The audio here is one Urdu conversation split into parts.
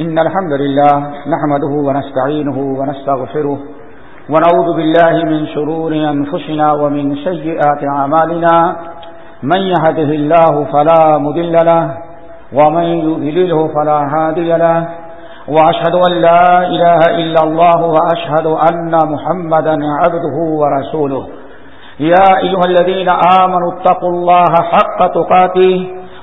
إن الحمد لله نحمده ونستعينه ونستغفره ونعوذ بالله من شرور أنفسنا ومن سيئات عمالنا من يهده الله فلا مدل له ومن يذلله فلا هادي له وأشهد أن لا إله إلا الله وأشهد أن محمدا عبده ورسوله يا أيها الذين آمنوا اتقوا الله حق تقاته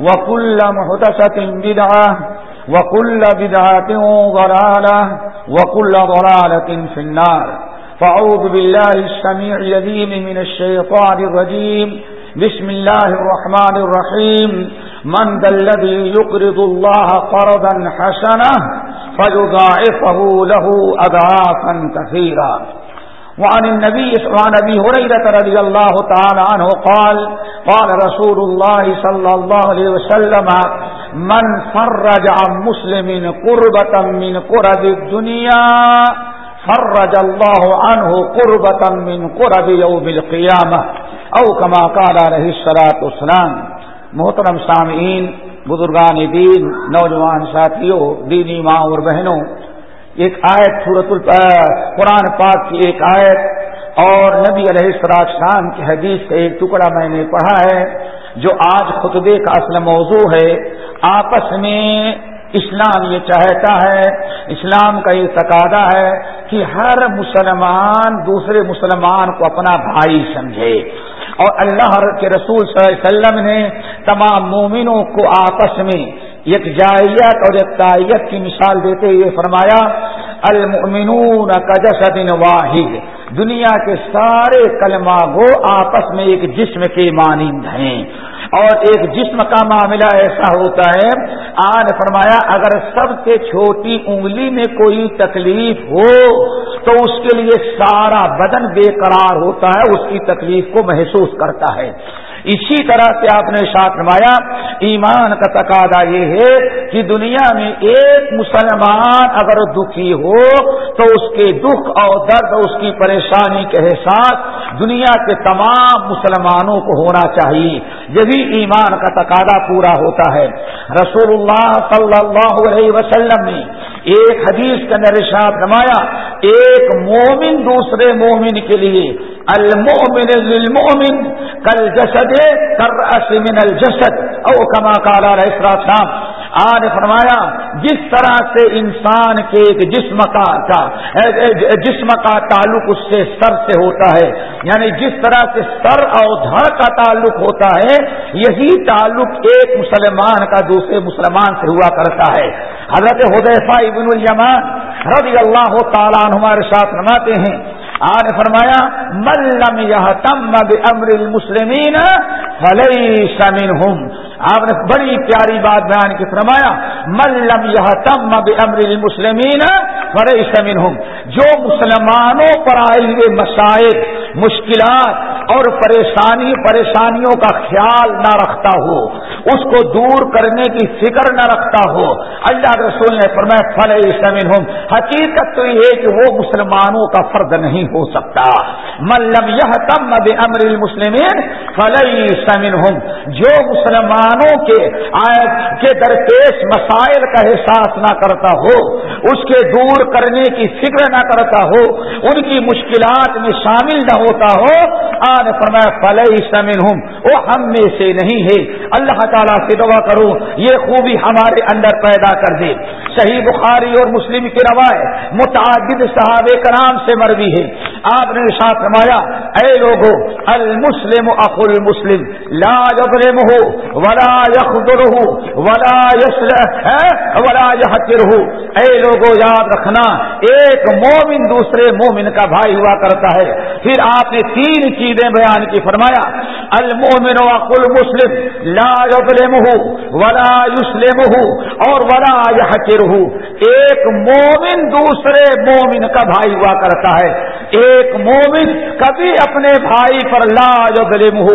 وكل محدثة بدعة وكل بدعة ضلالة وكل ضلالة في النار فعوذ بالله السميع الذين من الشيطان الرجيم بسم الله الرحمن الرحيم من ذا الذي يقرض الله قرضا حسنة فيضاعفه له أضعافا كثيرا وعن النبي وعن ابي هريره رضي الله تعالى عنه قال قال رسول الله صلى الله عليه وسلم، من فرج عن مسلم قربة من قرب الدنيا، فرج الله عنه قربة من قرب يوم القيامة. او كما قال عليه الصلاة والسلام، محترم سامعین، بزرگان دین، نوجوان ساتھیوں، دینی ماں اور بہنوں ایک آیت سورت قرآن پاک کی ایک آیت، اور نبی علیہ السلاق شان کی حدیث کا ایک ٹکڑا میں نے پڑھا ہے، جو آج خطبے کا اصل موضوع ہے۔ آپس میں اسلام یہ چاہتا ہے، اسلام کا یہ تقاضا ہے کہ ہر مسلمان دوسرے مسلمان کو اپنا بھائی سمجھے۔ اور اللہ کے رسول صلی اللہ علیہ وسلم نے تمام مومنوں کو آپس میں یک جائیت اور یکتائیت کی مثال دیتے ہوئے فرمایا، المؤمنون کا جسد واحد، دنیا کے سارے کلمہ گو آپس میں ایک جسم کے مانند ہیں۔ اور ایک جسم کا معاملہ ایسا ہوتا ہے آج فرمایا، اگر سب سے چھوٹی انگلی میں کوئی تکلیف ہو، تو اس کے لیے سارا بدن بے قرار ہوتا ہے، اس کی تکلیف کو محسوس کرتا ہے۔ اسی طرح سے آپ نے ساتھ نمایا ایمان کا تقاضا یہ ہے کہ دنیا میں ایک مسلمان اگر دکھی ہو تو اس کے دکھ اور درد اس کی پریشانی کے احساس دنیا کے تمام مسلمانوں کو ہونا چاہیے۔ یہی ایمان کا تقاضا پورا ہوتا ہے۔ رسول اللہ صلی اللہ علیہ وسلم نے ایک حدیث کا نرشاد نمایا ایک مومن دوسرے مومن کے لیے المومن للمومن کل جسد کر من الجسد او کما کالا رسرا شام آج فرمایا، جس طرح سے انسان کے ایک جسم کا جسم کا تعلق اس سے سر سے ہوتا ہے یعنی جس طرح سے سر اور دھڑ کا تعلق ہوتا ہے، یہی تعلق ایک مسلمان کا دوسرے مسلمان سے ہوا کرتا ہے۔ حضرت حدیفہ ابن الجمان رضی اللہ تعالیٰ ہمارے ساتھ نماتے ہیں آج فرمایا ملم یہ تم امر المسلمین فلئی سمین ہوں آپ نے بڑی پیاری بات بیان کی، فرمایا ملم یہ تم امر المسلمین فلئی سمین ہوں جو مسلمانوں پر آئے ہوئے مسائل، مشکلات اور پریشانی، پریشانیوں کا خیال نہ رکھتا ہو، اس کو دور کرنے کی فکر نہ رکھتا ہو، اللہ رسول نے فرمایا فلئی سمین ہوں حقیقت تو یہ ہے کہ وہ مسلمانوں کا فرد نہیں ہو سکتا۔ ملم یہ تم امر المسلمین فلئی سمن ہوں جو مسلمان مسلمانوں کے کے درپیش مسائل کا احساس نہ کرتا ہو، اس کے دور کرنے کی فکر نہ کرتا ہو، ان کی مشکلات میں شامل نہ ہوتا ہو۔ آج فرمایا فلح سمن ہوں وہ ہم میں سے نہیں ہے۔ اللہ تعالیٰ سے دعا کرو، یہ خوبی ہمارے اندر پیدا کر دے۔ صحیح بخاری اور مسلم کی روایت متعدد صحاب کرام سے مروی ہے آپ نے ساتھ رمایا اے لوگو، المسلم اخ المسلم، لا جبرم ہو ولا یخر ہو ولا یسل ولا یحقر ہو اے لوگو، یاد رکھنا، ایک مومن دوسرے مومن کا بھائی ہوا کرتا ہے۔ پھر آپ نے تین چیزیں بیان کی، فرمایا، المومن اخ المسلم، لا جبرم ہو ولا یسلم ہو اور ولا یحقر ایک مومن دوسرے مومن کا بھائی ہوا کرتا ہے۔ ایک مومن کبھی اپنے بھائی پر لا جو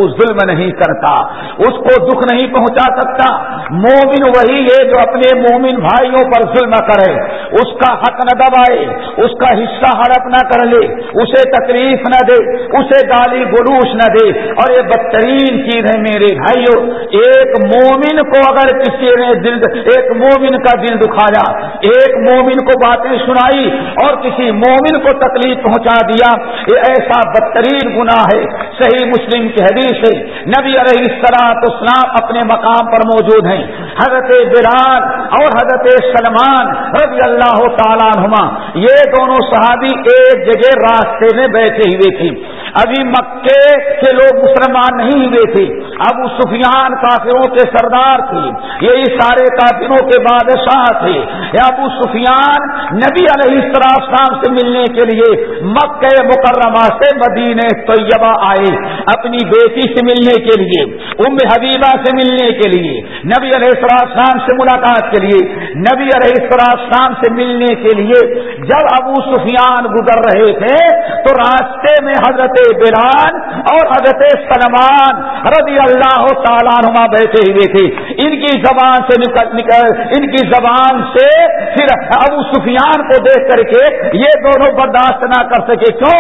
ظلم نہیں کرتا۔ اس کو دکھ نہیں پہنچا سکتا۔ مومن وہی ہے جو اپنے مومن بھائیوں پر ظلم کرے۔ اس کا حق نہ دبائے، اس کا حصہ ہڑپ نہ کر لے۔ اسے تکلیف نہ دے، اسے گالی گلوش نہ دے۔ اور یہ بدترین چیز ہے میرے بھائیوں، ایک مومن کو اگر کسی نے دل، ایک مومن کا دل دکھایا ایک مومن کو باتیں سنائی اور کسی مومن کو تکلیف پہنچا دیا۔ یہ ایسا بدترین گناہ ہے۔ صحیح مسلم کی حدیث ہے۔ نبی علیہ السلاط اسلام اپنے مقام پر موجود ہیں۔ حضرت بلال اور حضرت سلمان رضی اللہ تعالیٰ نما یہ دونوں صحابی ایک جگہ راستے میں بیٹھے ہوئے تھے۔ ابھی مکے کے لوگ مسلمان نہیں ہوئے تھے۔ ابو سفیان کافروں کے سردار تھے۔ یہی سارے کافروں کے بادشاہ تھے۔ ابو سفیان، نبی علیہ السلام سے ملنے کے لیے مکہ مکرمہ سے مدینہ طیبہ آئے۔ اپنی بیٹی سے ملنے کے لیے، ام حبیبہ سے ملنے کے لیے، نبی علیہ السلام سے ملاقات کے لیے، نبی علیہ السلام سے ملنے کے لیے جب ابو سفیان گزر رہے تھے، تو راستے میں حضرت بلال اور حضرت سلمان رضی اللہ تعالیٰ نما بیٹھے ہوئے تھے۔ ان کی زبان سے نکل نکل ان کی زبان سے پھر ابو سفیان کو دیکھ کر کے یہ دونوں برداشت نہ کر سکے۔ کیوں؟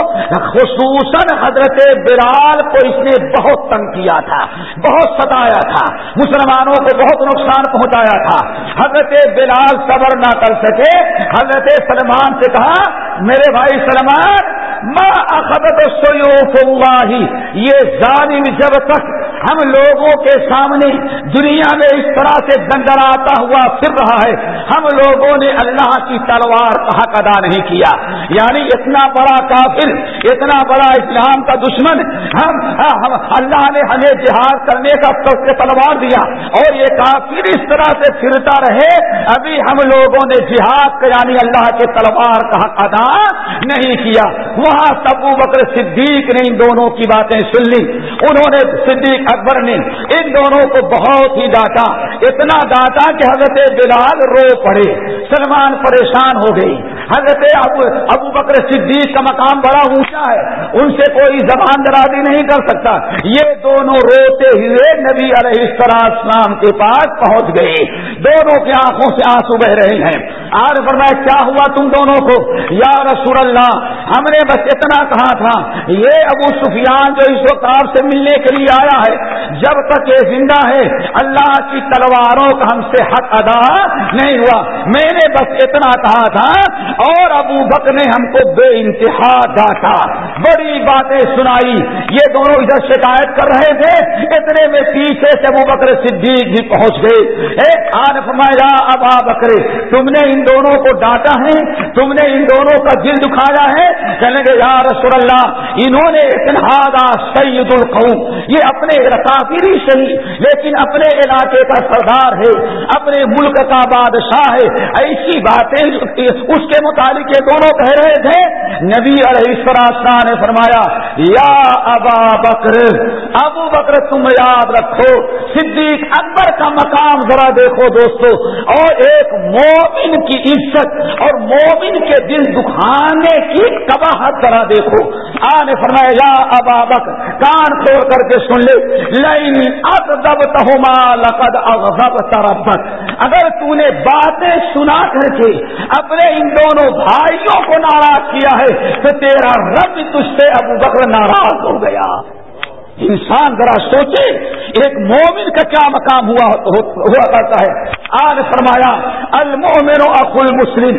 خصوصاً حضرت بلال کو اس نے بہت تنگ کیا تھا، بہت ستایا تھا، مسلمانوں کو بہت نقصان پہنچایا تھا۔ حضرت بلال صبر نہ کر سکے، حضرت سلمان سے کہا میرے بھائی سلمان ماں اخبت سیوف اللہ یہ ظالم جب تک ہم لوگوں کے سامنے دنیا میں اس طرح سے دنڈر آتا ہوا پھر رہا ہے۔ ہم لوگوں نے اللہ کی تلوار کا حق ادا نہیں کیا۔ یعنی اتنا بڑا کافر، اتنا بڑا اسلام کا دشمن، ہم ہم، اللہ نے ہمیں جہاد کرنے کا تلوار دیا۔ اور یہ کافر اس طرح سے پھرتا رہے، ابھی ہم لوگوں نے جہاد کا یعنی اللہ کے تلوار کا حق ادا نہیں کیا۔ وہاں تبو بکر صدیق نے ان دونوں کی باتیں سن لی۔ انہوں نے صدیق اکبر نے ان دونوں کو بہت ہی ڈانٹا۔ اتنا ڈانٹا کہ حضرت بلال رو پڑے۔ سلمان پریشان ہو گئی۔ حضرت ابو ابو بکر صدیق کا مقام بڑا اونچا ہے۔ ان سے کوئی زبان درازی نہیں کر سکتا۔ یہ دونوں روتے ہوئے نبی علیہ السلام کے پاس پہنچ گئے۔ دونوں کی آنکھوں سے آنسو بہ رہے ہیں۔ آج فرمایا، کیا ہوا تم دونوں کو؟ یا رسول اللہ، ہم نے بس اتنا کہا تھا، یہ ابو سفیان جو اس وقت آپ سے ملنے کے لیے آیا ہے، جب تک یہ زندہ ہے، اللہ کی تلواروں کا ہم سے حق ادا نہیں ہوا۔ میں نے بس اتنا کہا تھا اور ابو بک نے ہم کو بے انتہا ڈانٹا۔ بڑی باتیں سنائی۔ یہ دونوں ادھر شکایت کر رہے تھے۔ اتنے میں پیچھے سے ابو بکر صدیق بھی پہنچ گئے۔ آن فرمایا ابا بکرے تم نے ان دونوں کو ڈانٹا ہے؟ تم نے ان دونوں کا دل دکھایا ہے؟ کہنے گے یا رسول اللہ، انہوں نے اتنا سید القوم۔ یہ اپنے کافری صحیح لیکن اپنے علاقے کا سردار ہے، اپنے ملک کا بادشاہ ہے۔ ایسی باتیں اس کے متعلق یہ دونوں کہہ رہے تھے۔ نبی علیہ السلام نے فرمایا، یا ابا بکر، ابو بکر تم یاد رکھو، صدیق اکبر کا مقام ذرا دیکھو دوستو۔ اور ایک مومن کی عزت اور مومن کے دل دکھانے کی کباہت ذرا دیکھو۔ آنے فرمایا، یا ابا بکر، کان کھول کر کے سن لے۔ لئی ادب تہما لقد اغضب تربت اگر تو نے باتیں سنا کر کے اپنے ان دونوں بھائیوں کو ناراض کیا ہے تو تیرا رب تجھ سے ابو بکر ناراض ہو گیا۔ انسان ذرا سوچے، ایک مومن کا کیا مقام ہوا ہوا کرتا ہے؟ آج فرمایا المومن اخل مسلم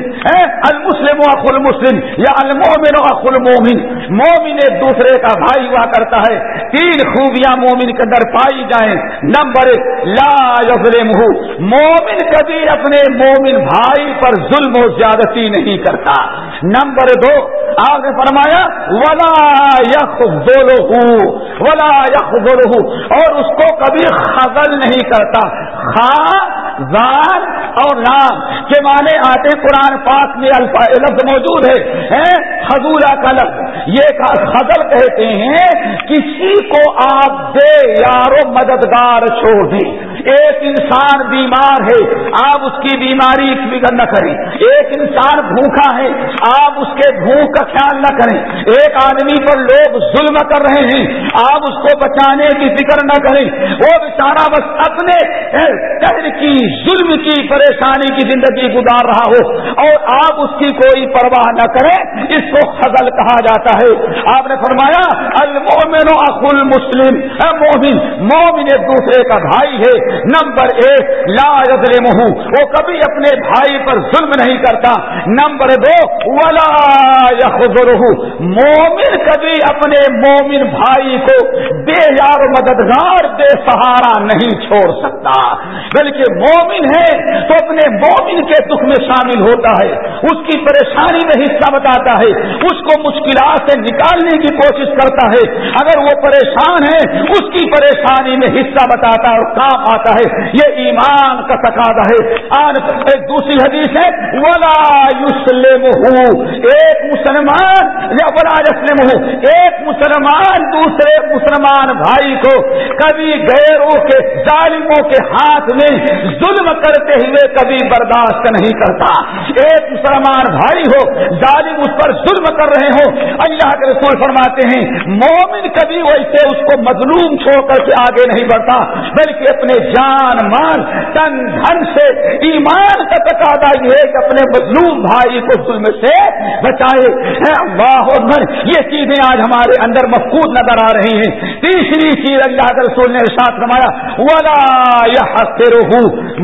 المسلم اخل مسلم یا المومن اخل مومن مومن ایک دوسرے کا بھائی ہوا کرتا ہے۔ تین خوبیاں مومن کے اندر پائی جائیں۔ نمبر ایک، لا یظلم مومن کبھی اپنے مومن بھائی پر ظلم و زیادتی نہیں کرتا۔ نمبر دو آپ نے فرمایا، ولا یخ ولا یخ اور اس کو کبھی خزل نہیں کرتا۔ خان زار اور نام کے معنی آتے قرآن پاک میں لفظ موجود ہے حضورہ کا لفظ۔ یہ خزل کہتے ہیں، کسی کو آپ دے یارو مددگار چھوڑ دیں۔ ایک انسان بیمار ہے، آپ اس کی بیماری فکر نہ کریں۔ ایک انسان بھوکا ہے، آپ اس کے بھوک کا خیال نہ کریں۔ ایک آدمی پر لوگ ظلم کر رہے ہیں، آپ اس کو بچانے کی فکر نہ کریں۔ وہ بیچارہ بس اپنے کی، ظلم کی، پریشانی کی زندگی گزار رہا ہو اور آپ اس کی کوئی پرواہ نہ کریں۔ اس کو خزل کہا جاتا ہے۔ آپ نے فرمایا المومن اخل مسلم مومن مومن ایک دوسرے کا بھائی ہے۔ نمبر ایک، لا یظلم وہ کبھی اپنے بھائی پر ظلم نہیں کرتا۔ نمبر دو، ولا یخذرہ مومن کبھی اپنے مومن بھائی کو بے یار مددگار، بے سہارا نہیں چھوڑ سکتا۔ بلکہ مومن ہے، تو اپنے مومن کے دکھ میں شامل ہوتا ہے۔ اس کی پریشانی میں حصہ بتاتا ہے۔ اس کو مشکلات سے نکالنے کی کوشش کرتا ہے۔ اگر وہ پریشان ہے، اس کی پریشانی میں حصہ بتاتا ہے اور کام آتا ہے۔ یہ ایمان کا تقاضا ہے۔ ایک دوسری حدیث ہے۔ ولا یوسلم ایک مسلمان، یا ولا یسلم ایک مسلمان دوسرے مسلمان بھائی کو کبھی غیروں کے، ظالموں کے ہاتھ میں ظلم کرتے ہوئے کبھی برداشت نہیں کرتا۔ ایک مسلمان بھائی ہو، ظالم اس پر ظلم کر رہے ہو اللہ کے رسول فرماتے ہیں، مومن کبھی ویسے اس کو مظلوم چھوڑ کر کے آگے نہیں بڑھتا، بلکہ اپنے جان مان تن، دھن سے، ایمان کا تقاضا یہ ہے کہ اپنے مظلوم بھائی کو ظلم سے بچائے۔ اللہ یہ چیزیں آج ہمارے اندر مفقود نظر آ رہی ہیں۔ تیسری چیز اللہ کے رسول نے ساتھ رمایا ولا یا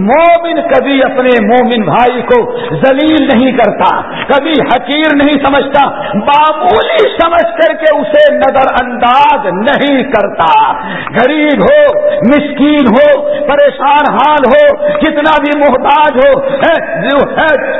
مومن کبھی اپنے مومن بھائی کو ذلیل نہیں کرتا، کبھی حقیر نہیں سمجھتا، معمولی سمجھ کر کے اسے نظر انداز نہیں کرتا۔ غریب ہو، مسکین ہو، پریشان حال ہو کتنا بھی محتاج ہو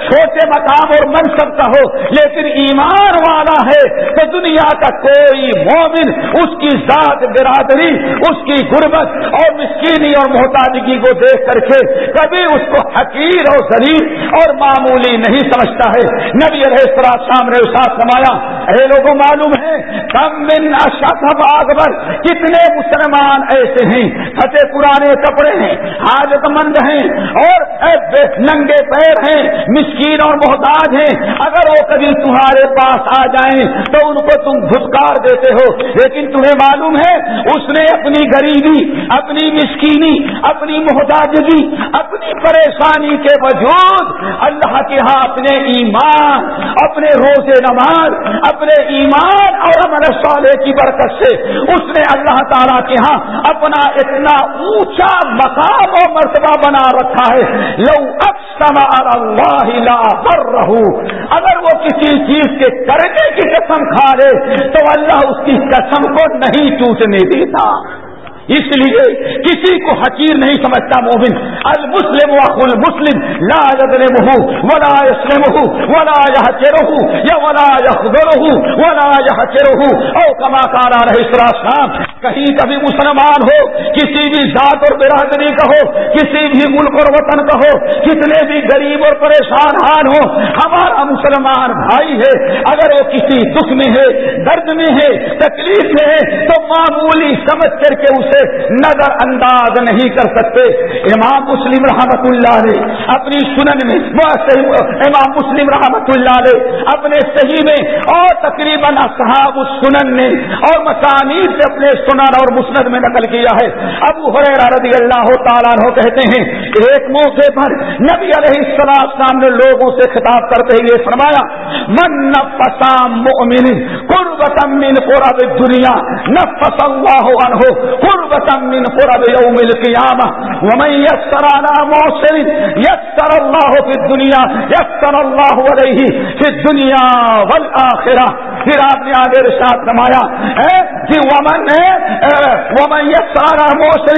چھوٹے مقام اور منصب کا ہو، لیکن ایمان والا ہے تو دنیا کا کوئی مومن اس کی ذات برادری، اس کی غربت اور مسکینی اور محتاجگی کو دیکھ کر کے کبھی اس کو حقیر اور ذریع اور معمولی نہیں سمجھتا ہے۔ نبی علیہ السلام سامنے ساتھ سمایا اے لوگ لوگوں معلوم ہے، کم من اشرف اکبر۔ کتنے مسلمان ایسے ہیں فتح پرانے کپڑے ہیں، حاجت مند ہیں، اور ننگے پیر ہیں، مسکین اور محتاج ہیں۔ اگر وہ کبھی تمہارے پاس آ جائیں تو ان کو تم دھتکار دیتے ہو۔ لیکن تمہیں معلوم ہے، اس نے اپنی غریبی، اپنی مسکینی، اپنی محتاجگی، اپنی پریشانی کے وجود اللہ کے ہاں اپنے ایمان، اپنے روزے نماز، اپنے ایمان اور عمل صالح کی برکت سے اس نے اللہ تعالیٰ کے ہاں اپنا اتنا اونچا مقام و مرتبہ بنا رکھا ہے۔ لو اللہ لا رہو اگر وہ کسی چیز کے کرنے کی قسم کھا لے تو اللہ اس کی قسم کو نہیں ٹوٹنے دیتا۔ اس لیے کسی کو حقیر نہیں سمجھتا مومن۔ المسلم واخل مسلم لا يظلمه ولا يسلمه ولا يحقره یا ولا يخذره ولا يحقره او كما قال عليه السلام کہیں کبھی مسلمان ہو، کسی بھی ذات اور برادری کا ہو، کسی بھی ملک اور وطن کا ہو، کتنے بھی غریب اور پریشان حال ہو، ہمارا مسلمان بھائی ہے۔ اگر وہ کسی دکھ میں ہے، درد میں ہے، تکلیف میں ہے، تو معمولی سمجھ کر کے اسے سے نظر انداز نہیں کر سکتے۔ امام مسلم رحمت اللہ نے اپنی سنن میں امام مسلم رحمت اللہ نے اپنے صحیح میں اور تقریباً اصحاب السنن نے اور مسانید سے اپنے سنن اور مسند میں نقل کیا ہے۔ ابو حریرہ رضی اللہ تعالیٰ عنہ کہتے ہیں، ایک موقع پر نبی علیہ السلام نے لوگوں سے خطاب کرتے ہوئے فرمایا، من نفسام مؤمن قربتا من قرب الدنیا نفس اللہ عنہ قرب قربة من قرب يوم القيامة. ومن يسر على موسر يسر الله في الدنيا، يسر الله عليه في الدنيا والآخرة. پھر آپ نے آگے رشاد نمایا کہ جی، ومن ومن یسر على موسر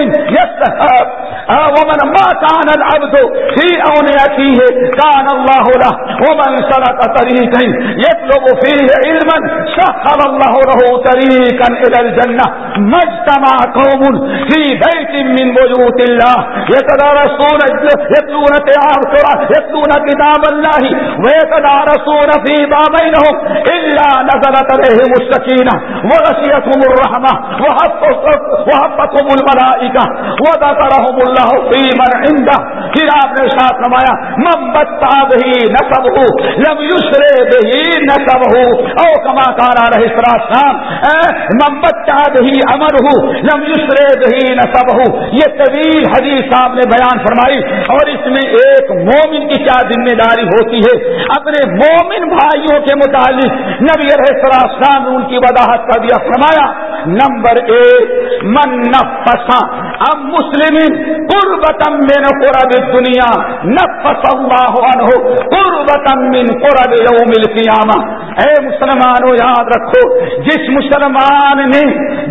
ومن ما كان العبد في أونيته كان الله له ومن سلك طريقا يطلب فيه علما سخر الله له طريقا إلى الجنة ما اجتمع قوم في بيت من بيوت الله يتدارسون يتلون يتلون كتاب الله ويتدارسون فيما بينهم إلا نزلت عليهم السكينة وغشيتهم الرحمة وحفتهم الملائكة وذكرهم الله اللہ فی من عندہ۔ پھر آپ نے ساتھ نمایا محمد تاب نصب ہو لم یسرے بہی نصب ہو او کما کارا رہے سراسام محمد تاب امر ہو لم یسرے بہی نصب ہو یہ طویل حدیث صاحب نے بیان فرمائی، اور اس میں ایک مومن کی کیا ذمہ داری ہوتی ہے؟ اپنے مومن بھائیوں کے متعلق نبی رہے سراسام نے ان کی وضاحت کر دیا، فرمایا، نمبر ایک، من نفسا اب مسلم قربتم من قرب الدنیا نفس اللہ عنہ قربتم من قرب یوم القیامہ اے مسلمانوں، یاد رکھو، جس مسلمان نے،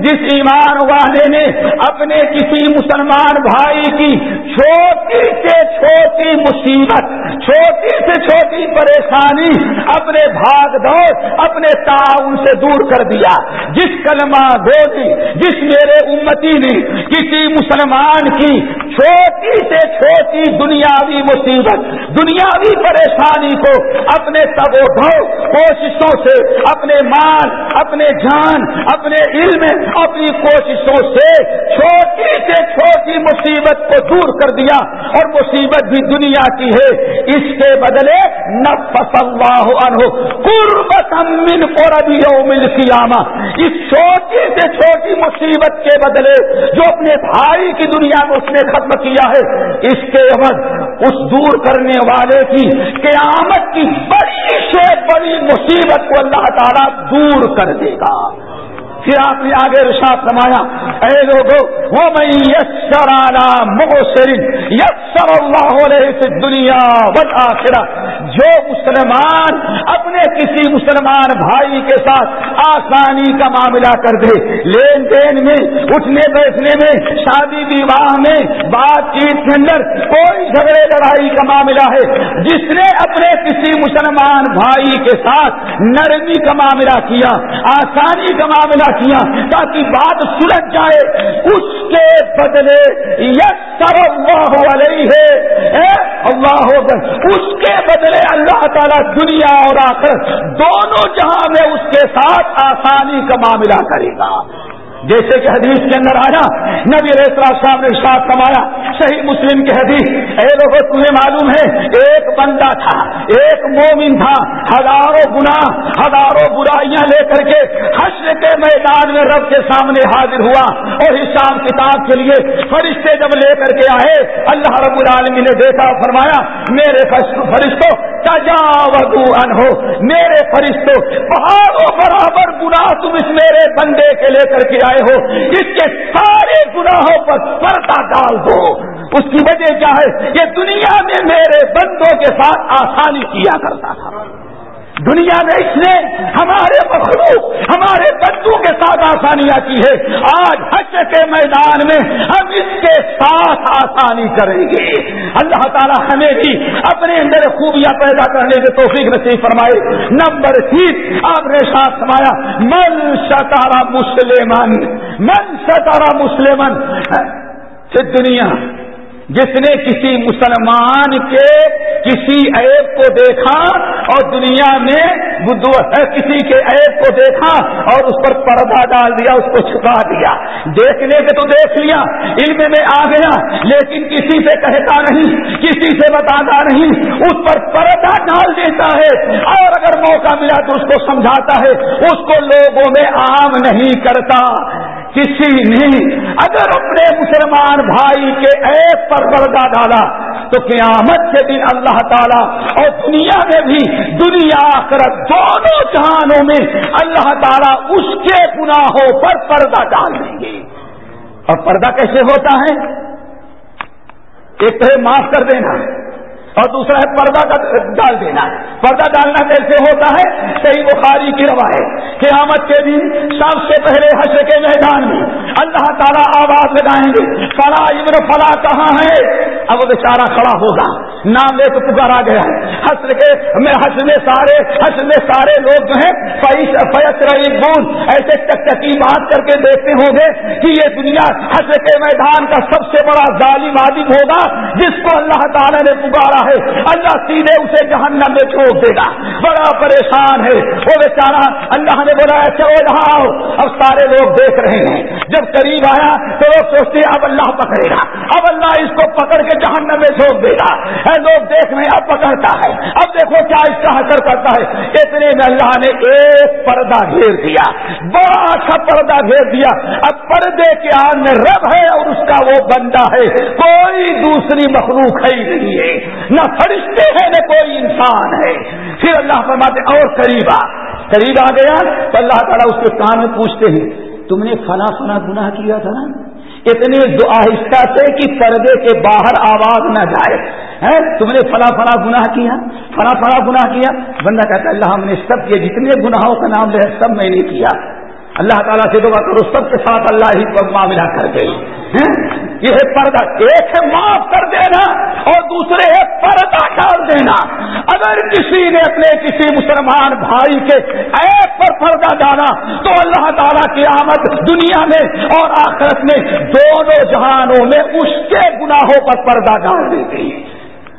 جس ایمان والے نے اپنے کسی مسلمان بھائی کی چھوٹی سے چھوٹی مصیبت، چھوٹی سے چھوٹی پریشانی اپنے بھاگ دوڑ اپنے تعاون سے دور کر دیا، جس کلمہ گودی جس میرے امتی نے کسی مسلمان کی چھوٹی سے چھوٹی دنیاوی مصیبت، دنیاوی پریشانی کو اپنے تب و دھو کوششوں سے، اپنے مال، اپنے جان، اپنے علم، اپنی کوششوں سے، چھوٹی سے چھوٹی مصیبت کو دور کر دیا اور مصیبت بھی دنیا کی ہے۔ اس کے بدلے نفس اللہ عنہ قربت من قرب یوم القیامہ۔ اس چھوٹی سے چھوٹی مصیبت کے بدلے جو اپنے بھائی کی دنیا میں اس نے ختم کیا ہے، اس کے عوض اس دور کرنے والے کی قیامت کی بڑی سے بڑی مصیبت کو اللہ تعالیٰ دور کر دے گا۔ پھر آپ نے آگے رشاد سمایا اے لوگوں وہ میں یسر مغسر یسر اللہ علیہ دنیا بتا جو مسلمان اپنے کسی مسلمان بھائی کے ساتھ آسانی کا معاملہ کر دے، لین دین میں، اٹھنے بیٹھنے میں، شادی وواہ میں، بات چیت کے اندر کوئی جھگڑے، لڑائی کا معاملہ ہے، جس نے اپنے کسی مسلمان بھائی کے ساتھ نرمی کا معاملہ کیا، آسانی کا معاملہ کیا تاکہ بات سلجھ جائے؟ اس کے بدلے یس سر اللہ علیہ ہے اللہ اس کے بدلے اللہ تعالیٰ دنیا اور آخر دونوں جہاں میں اس کے ساتھ آسانی کا معاملہ کرے گا۔ جیسے کہ حدیث کے اندر آیا، نبی ریسرا صاحب نے ساتھ کمایا صحیح مسلم کی حدیث، اے لوگوں تمہیں معلوم ہے، ایک بندہ تھا، ایک مومن تھا، ہزاروں گنا ہزاروں برائیاں لے کر کے حشر کے میدان میں رب کے سامنے حاضر ہوا اور حساب کتاب کے لیے فرشتے جب لے کر کے آئے، اللہ رب العالمین نے دیکھا، فرمایا، میرے فرشتوں تجاوزو انہو میرے فرشتوں پہاڑوں برابر گنا تم اس میرے بندے کے لے کر کے آئے ہو اس کے سارے گناہوں پر پردہ ڈال دو۔ اس کی وجہ کیا ہے؟ کہ دنیا میں میرے بندوں کے ساتھ آسانی کیا کرتا تھا۔ دنیا میں اس نے ہمارے مخلوق، ہمارے بندوں کے ساتھ آسانیاں کی ہے آج حج کے میدان میں ہم اس کے ساتھ آسانی کریں گے۔ اللہ تعالیٰ ہمیں بھی اپنے اندر خوبیاں پیدا کرنے کے توفیق نصیب فرمائے۔ نمبر تین، آپ نے ساتھ سمایا من ستارا مسلمان من ستارا مسلمان دنیا جس نے کسی مسلمان کے کسی عیب کو دیکھا اور دنیا میں کسی کے عیب کو دیکھا اور اس پر پردہ ڈال دیا، اس کو چھپا دیا۔ دیکھنے کے تو دیکھ لیا، علم میں آ گیا، لیکن کسی سے کہتا نہیں، کسی سے بتاتا نہیں۔ اس پر پردہ ڈال دیتا ہے اور اگر موقع ملا تو اس کو سمجھاتا ہے۔ اس کو لوگوں میں عام نہیں کرتا۔ کسی نے اگر اپنے مسلمان بھائی کے ایپ پر پردہ ڈالا، تو قیامت کے دن اللہ تعالیٰ اور دنیا میں بھی، دنیا کر دونوں جہانوں میں اللہ تعالیٰ اس کے گناہوں پر پردہ ڈال دیں گے۔ اور پردہ کیسے ہوتا ہے؟ ایک تو معاف کر دینا۔ اور دوسرا ہے پردہ ڈال دینا۔ پردہ ڈالنا کیسے ہوتا ہے؟ صحیح بخاری کی روا ہے۔ قیامت کے دن سب سے پہلے حشر کے میدان میں اللہ تعالیٰ آواز لگائیں گے۔ فلا ابن فلا کہاں ہے؟ اب وہ بیچارہ کھڑا ہوگا۔ نام لے تو پکارا گیا حسر کے میں حسر میں سارے حسر میں سارے لوگ جو ہیں فیس رہی بون ایسے چکی بات کر کے دیکھتے ہوں گے کہ یہ دنیا حسر کے میدان کا سب سے بڑا ظالم عادم ہوگا، جس کو اللہ تعالیٰ نے پکارا۔ ہے۔ اللہ سیدھے اسے جہنم میں چھوڑ دے گا۔ بڑا پریشان ہے۔ وہ بیچارہ اللہ نے بولا چلو یہاں آؤ اب سارے لوگ دیکھ رہے ہیں۔ جب قریب آیا تو لوگ سوچتے اب اللہ پکڑے گا۔ اب اللہ اس کو پکڑ کے جہنم میں چھوڑ دے گا۔ لوگ دیکھ رہے ہیں، اب پکڑتا ہے۔ اب دیکھو کیا اس کا حسر کرتا ہے۔ اتنے میں اللہ نے ایک پردہ گھیر دیا۔ بڑا اچھا پردہ گھیر دیا۔ اب پردے کے آن میں رب ہے اور اس کا وہ بندہ ہے۔ کوئی دوسری مخلوق ہے ہی نہیں ہے۔ نہ فرشتے ہیں، نہ کوئی انسان ہے۔ پھر اللہ فرماتے اور قریب آ۔ قریب آ گیا، تو اللہ تعالیٰ اس کے کان میں پوچھتے ہیں، تم نے فنا فنا گناہ کیا تھا نا؟ اتنے آہستہ سے کہ پردے کے باہر آواز نہ جائے۔ تم نے فلا فلا گناہ کیا؟ فلا فلا گناہ کیا؟ بندہ کہتا ہے، اللہ ہم نے سب یہ جتنے گناہوں کا نام لے سب میں نے کیا۔ اللہ تعالیٰ سے دعا کرو، سب کے ساتھ اللہ ہی معاملہ کر گئی یہ پردہ ایک ہے معاف کر دینا اور دوسرے ہے پردہ ڈال دینا۔ اگر کسی نے اپنے کسی مسلمان بھائی کے ایپ پر پردہ ڈالا تو اللہ تعالیٰ کی آمد دنیا میں اور آخرت میں دونوں جہانوں میں اس کے گناہوں پر پردہ ڈال دی گئی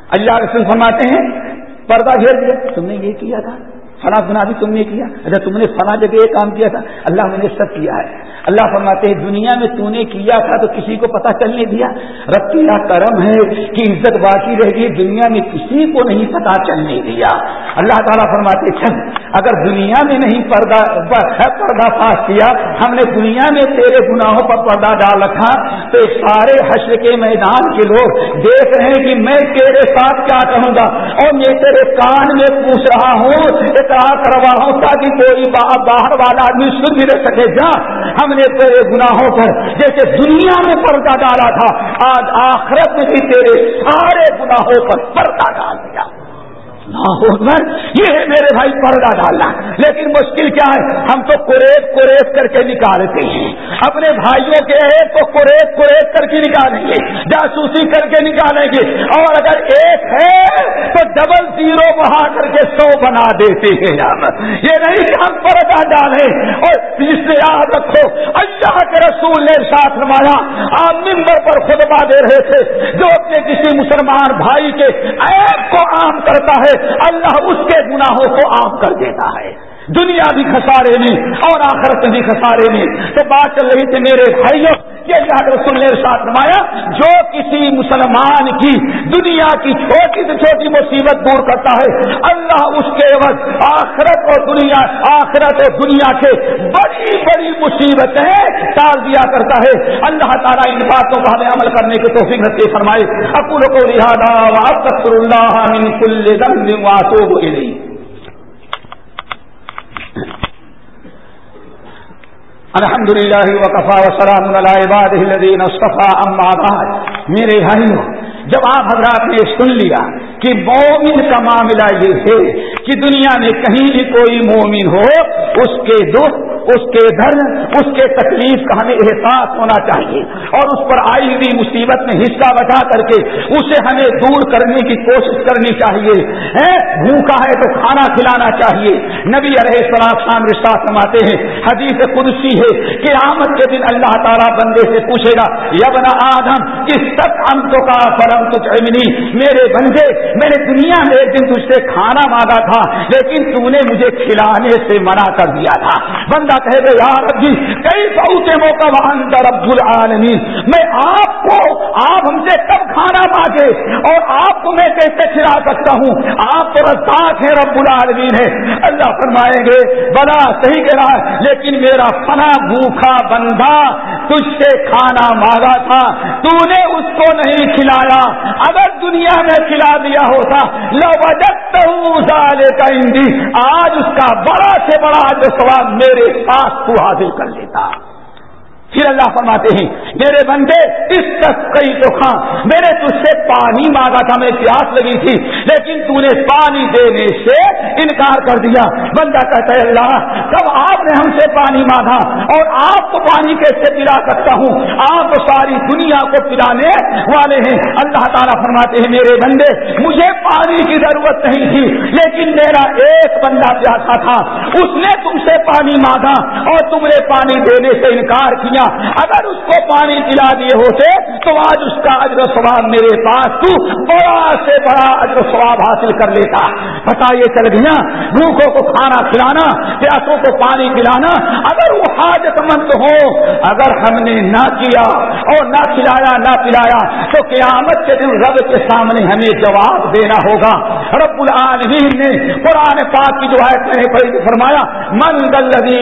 اللہ رسول فرماتے ہیں، پردہ گھیر دیا تم نے یہ کیا تھا؟ فلاں گنا بھی تم نے کیا۔ اچھا تم نے فلاں جگہ یہ کام کیا تھا۔ اللہ میں نے سب کیا ہے۔ اللہ فرماتے ہیں، دنیا میں تو نے کیا تھا تو کسی کو پتہ چلنے دیا۔ رب کیا کرم ہے کہ عزت باقی رہ گئی، دنیا میں کسی کو نہیں پتہ چلنے دیا۔ اللہ تعالیٰ فرماتے چل اگر دنیا میں نہیں پردہ پردہ فاش کیا، ہم نے دنیا میں تیرے گناہوں پر پردہ ڈال رکھا تو سارے حشر کے میدان کے لوگ دیکھ رہے ہیں کہ میں تیرے ساتھ کیا کہوں گا۔ اور میں تیرے کان میں پوچھ رہا ہوں کروا ہوں تاکہ کوئی باہر والا آدمی سن بھی رہ سکے جا۔ ہم نے تیرے گناہوں پر جیسے دنیا میں پردہ ڈالا تھا، آج آخرت میں بھی تیرے سارے گناہوں پر پردہ ڈالا۔ ڈال دیا یہ ہے میرے بھائی پردہ ڈالنا۔ لیکن مشکل کیا ہے؟ ہم تو کوریت کوریت کر کے نکالتے ہیں۔ اپنے بھائیوں کے ایک کو کوریت کوریت کر کے نکالیں گے۔ جاسوسی کر کے نکالیں گے۔ اور اگر ایک ہے تو ڈبل زیرو بڑھا کر کے سو بنا دیتے ہیں ہم۔ یہ نہیں کہ ہم پردہ ڈالیں۔ اور اس سے یاد رکھو، اللہ کے رسول نے ساتھ روایا آپ ممبر پر خطبہ دے رہے تھے۔ جو اپنے کسی مسلمان بھائی کے ایپ کو عام کرتا ہے اللہ اس کے گناہوں کو عام کر دیتا ہے۔ دنیا بھی خسارے میں اور آخرت بھی خسارے میں۔ تو بات چل رہی تھی میرے بھائیوں اللہ رسول نے ساتھ نمایا جو کسی مسلمان کی دنیا کی چھوٹی سے چھوٹی مصیبت دور کرتا ہے، اللہ اس کے وقت آخرت اور دنیا، آخرت اور دنیا کے بڑی بڑی مصیبتیں ٹال دیا کرتا ہے۔ اللہ تعالیٰ ان باتوں کا ہمیں عمل کرنے کی توفیق رکھتے فرمائے۔ اکول کو لہٰذا اللہ من کل ذنب واتوب الیہ الحمد للہ وقفا وسلام الدین اصطفیٰ اما بعد. میرے بھائیوں جب آپ حضرات نے سن لیا کہ مومن کا معاملہ یہ ہے کہ دنیا میں کہیں بھی کوئی مومن ہو، اس کے دکھ، اس کے درد، اس کے تکلیف کا ہمیں احساس ہونا چاہیے۔ اور اس پر آئی ہوئی مصیبت میں حصہ بچا کر کے اسے ہمیں دور کرنے کی کوشش کرنی چاہیے۔ بھوکا ہے تو کھانا کھلانا چاہیے۔ نبی علیہ السلام خان رشتہ سماتے ہیں، حدیث قدسی ہے کہ آمد کے دن اللہ تعالیٰ بندے سے پوچھے گا یبن آدم، کس تک امتوں کا فرم کچھ امنی میرے بندے، میں نے دنیا میں ایک دن تجھ سے کھانا مانگا تھا، لیکن تو نے مجھے کھلانے سے منع کر دیا تھا۔ بندہ کہے گا یار جی کئی بہت موقع وہاں رب العالمین میں آپ کو، آپ ہم سے کب کھانا مانگے اور آپ کو میں کیسے کھلا سکتا ہوں؟ آپ تو رزاق ہے رب العالمین ہے اللہ فرمائیں گے بڑا صحیح کہہ رہا ہے، لیکن میرا فنا بھوکھا بندہ تجھ سے کھانا مانگا تھا تو نے اس کو نہیں کھلایا۔ اگر دنیا میں کھلا دیا ہوتا، لو کا آج اس کا بڑا سے بڑا جو سوال میرے پاس تو حاصل کر لیتا۔ پھر اللہ فرماتے ہیں، میرے بندے، اس تک کئی تو کھا میرے تجھ سے پانی مانگا تھا، میں پیاس لگی تھی، لیکن تو نے پانی دینے سے انکار کر دیا۔ بندہ کہتا ہے، اللہ، کب آپ نے ہم سے پانی مانگا؟ اور آپ کو پانی کیسے پلا سکتا ہوں۔ آپ ساری دنیا کو پلانے والے ہیں۔ اللہ تعالیٰ فرماتے ہیں، میرے بندے، مجھے پانی کی ضرورت نہیں تھی، لیکن میرا ایک بندہ پیاسا تھا۔ اس نے تم سے پانی مانگا اور تم نے پانی دینے سے انکار کیا۔ اگر اس کو پانی پلا دیے ہوتے تو آج اس کا اجر ثواب میرے پاس تو بڑا سے بڑا اجر ثواب حاصل کر لیتا۔ پتا یہ چل گیا، بھوکوں کو کھانا کھلانا، پیاسوں کو پانی پلانا، اگر وہ حاجت مند ہو، اگر ہم نے نہ کیا اور نہ کھلایا، نہ پلایا، تو قیامت کے دن رب کے سامنے ہمیں جواب دینا ہوگا۔ رب العالمین نے قرآن پاک کی جو ہے فرمایا، من دلدی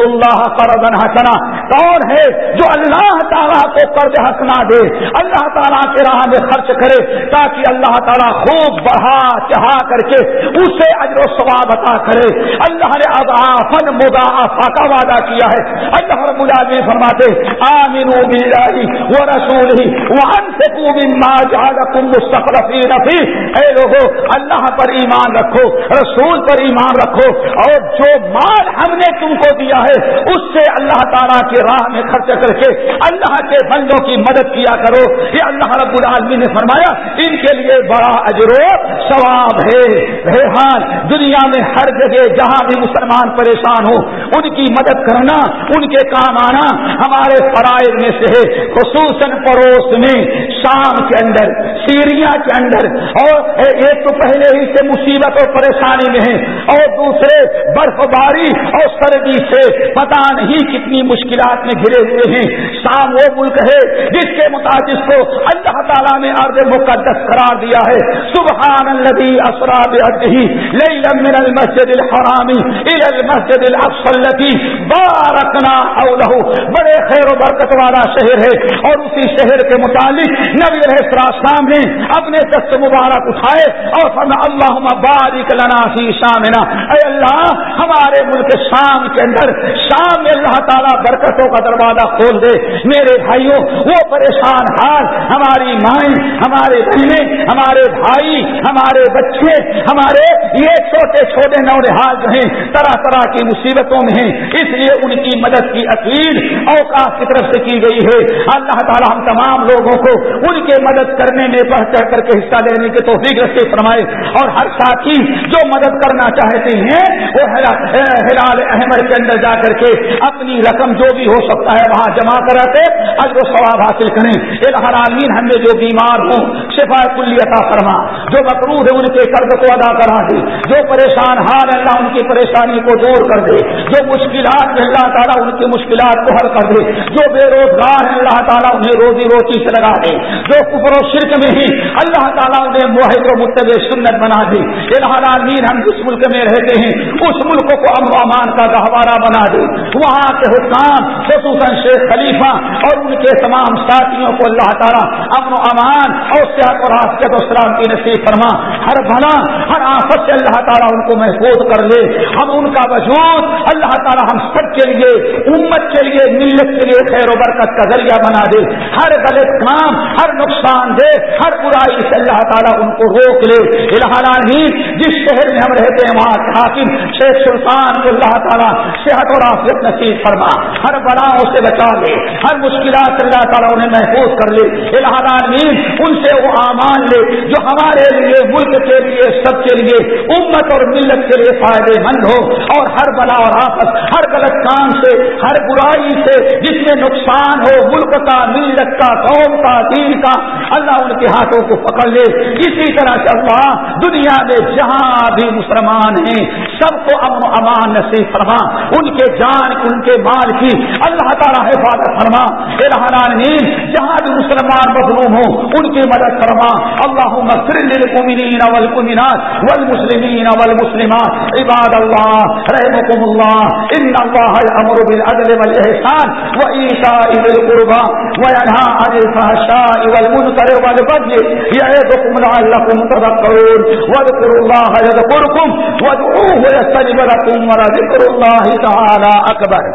اللہ قرضا حسنا کون ہے جو اللہ تعالیٰ کو قرض ہنسنا دے، اللہ تعالیٰ کے راہ میں خرچ کرے تاکہ اللہ تعالیٰ خوب بڑھا چڑھا کر کے اسے اجر و ثواب عطا کرے۔ اللہ نے اضافن مضاعفہ کا وعدہ کیا ہے۔ اللہ رب العالمین فرماتے آمنوا باللہ ورسولہ وانفقوا مما جعلکم مستخلفین فی اے لوگو، اللہ پر ایمان رکھو، رسول پر ایمان رکھو اور جو مال ہم نے تم کو دیا ہے، اس سے اللہ تعالیٰ کی راہ میں خرچ کر کے اللہ کے بندوں کی مدد کیا کرو۔ یہ اللہ رب العالمین نے فرمایا، ان کے لیے بڑا اجر و ثواب ہے۔ ریحان، دنیا میں ہر جگہ جہاں بھی مسلمان پریشان ہو ان کی مدد کرنا، ان کے کام آنا ہمارے فرائض میں سے ہے۔ خصوصاً پڑوس میں، شام کے اندر سیریا کے اندر۔ اور ایک تو پہلے ہی سے مصیبت اور پریشانی میں ہے اور دوسرے برف باری اور سردی سے پتہ نہیں کتنی مشکلات میں گھرے ہوئے ہیں شام وہ ملک ہے جس کے مطابق کو اللہ تعالیٰ نے ارد مقدس قرار دیا ہے۔ سبحان الذي اسرا بعبده ليلا من المسجد الحرام الى المسجد الاقصى الذي باركنا حوله۔ بڑے خیر و برکت والا شہر ہے اور اسی شہر کے متعلق نبی علیہ السلام نے اپنے دست مبارک اٹھائے اور فرمایا اللهم بارك لنا في شامنا۔ اے اللہ، ہمارے ملک شام کے اندر شام میں اللہ تعالیٰ برکتوں کا دروازہ کھول دے۔ میرے بھائیوں، وہ پریشان حال ہماری مائیں، ہمارے بہنیں ہمارے بھائی، ہمارے بچے، ہمارے یہ چھوٹے چھوٹے نورحال جو ہیں، طرح طرح کی مصیبتوں میں ہیں۔ اس لیے ان کی مدد کی اپیل اوقات کی طرف سے کی گئی ہے۔ اللہ تعالیٰ ہم تمام لوگوں کو ان کے مدد کرنے میں بڑھ چڑھ کر کے حصہ لینے کے تو فکر فرمائے۔ اور ہر ساتھی جو مدد کرنا چاہتے ہیں، وہ ہلال احمد کے اندر جا کر کے اپنی رقم جو بھی ہو سکتا ہے ہے، وہاں جمع کرا کے اجر و ثواب حاصل کریں۔ الحرامین ہم نے جو بیمار ہوں، شفا کلی عطا فرما۔ جو مقروض ہے ان کے قرض کو ادا کرا دے۔ جو پریشان حال اللہ ان کی پریشانی کو دور کر دے۔ جو مشکلات میں اللہ تعالیٰ ان کی مشکلات کو حل کر دے۔ جو بے روزگار ہیں، اللہ تعالیٰ انہیں روزی روٹی سے لگا دے۔ جو کفر و شرک میں ہی اللہ تعالیٰ انہیں معاہد و متب سنت بنا دے۔ الحرامین ہم جس ملک میں رہتے ہیں، اس ملک کو امن و امان کا گہوارہ بنا دے۔ وہاں کے حکام، خصوصاً شیخ خلیفہ اور ان کے تمام ساتھیوں کو اللہ تعالیٰ امن و امان اور صحت اور آفیت اسلام کی نصیب فرما۔ ہر بھلا، ہر آفت سے اللہ تعالیٰ ان کو محفوظ کر لے۔ ہم ان کا وجود اللہ تعالیٰ ہم سب کے لیے، امت کے لیے، ملت کے لیے خیر و برکت کا ذریعہ بنا دے۔ ہر غلط کام، ہر نقصان دے ہر برائی سے اللہ تعالیٰ ان کو روک لے۔ الحال جس شہر میں ہم رہتے ہیں، وہاں حاکم شیخ سلطان اللہ تعالیٰ صحت اور آفیت نصیب فرما۔ ہر بڑاؤں سے بچا لے۔ ہر مشکلات اللہ تعالیٰ انہیں محفوظ کر لے۔ الحدین ان سے وہ امان لے جو ہمارے لیے، ملک کے لیے، سب کے لیے، امت اور ملت کے لیے فائدے مند ہو۔ اور ہر بلا اور آپس ہر غلط کام سے، ہر برائی سے جس میں نقصان ہو، ملک کا، ملت کا، قوم کا، دین کا، اللہ ان کے ہاتھوں کو پکڑ لے۔ اسی طرح سے اللہ دنیا میں جہاں بھی مسلمان ہیں، سب کو امن و امان نصیب فرما۔ ان کے جان، ان کے مال کی اللہ تعالیٰ حفاظت فرما۔ العالمین جہاں بھی مسلمان مظلوم ہوں، ان کی مدد فرما۔ اللہ للمؤمنین والمؤمنات والمسلمین والمسلمات. عباد اللہ رحمكم اللہ. ان اللہ الامر بالعدل والاحسان وایتاء ذی القربى وینهى عن الفحشاء والمنکر والبغي یعظکم لعلکم تذکرون. واذکروا اللہ یذکرکم، وادعوه یستجب لكم ولذکر اللہ تعالی اکبر.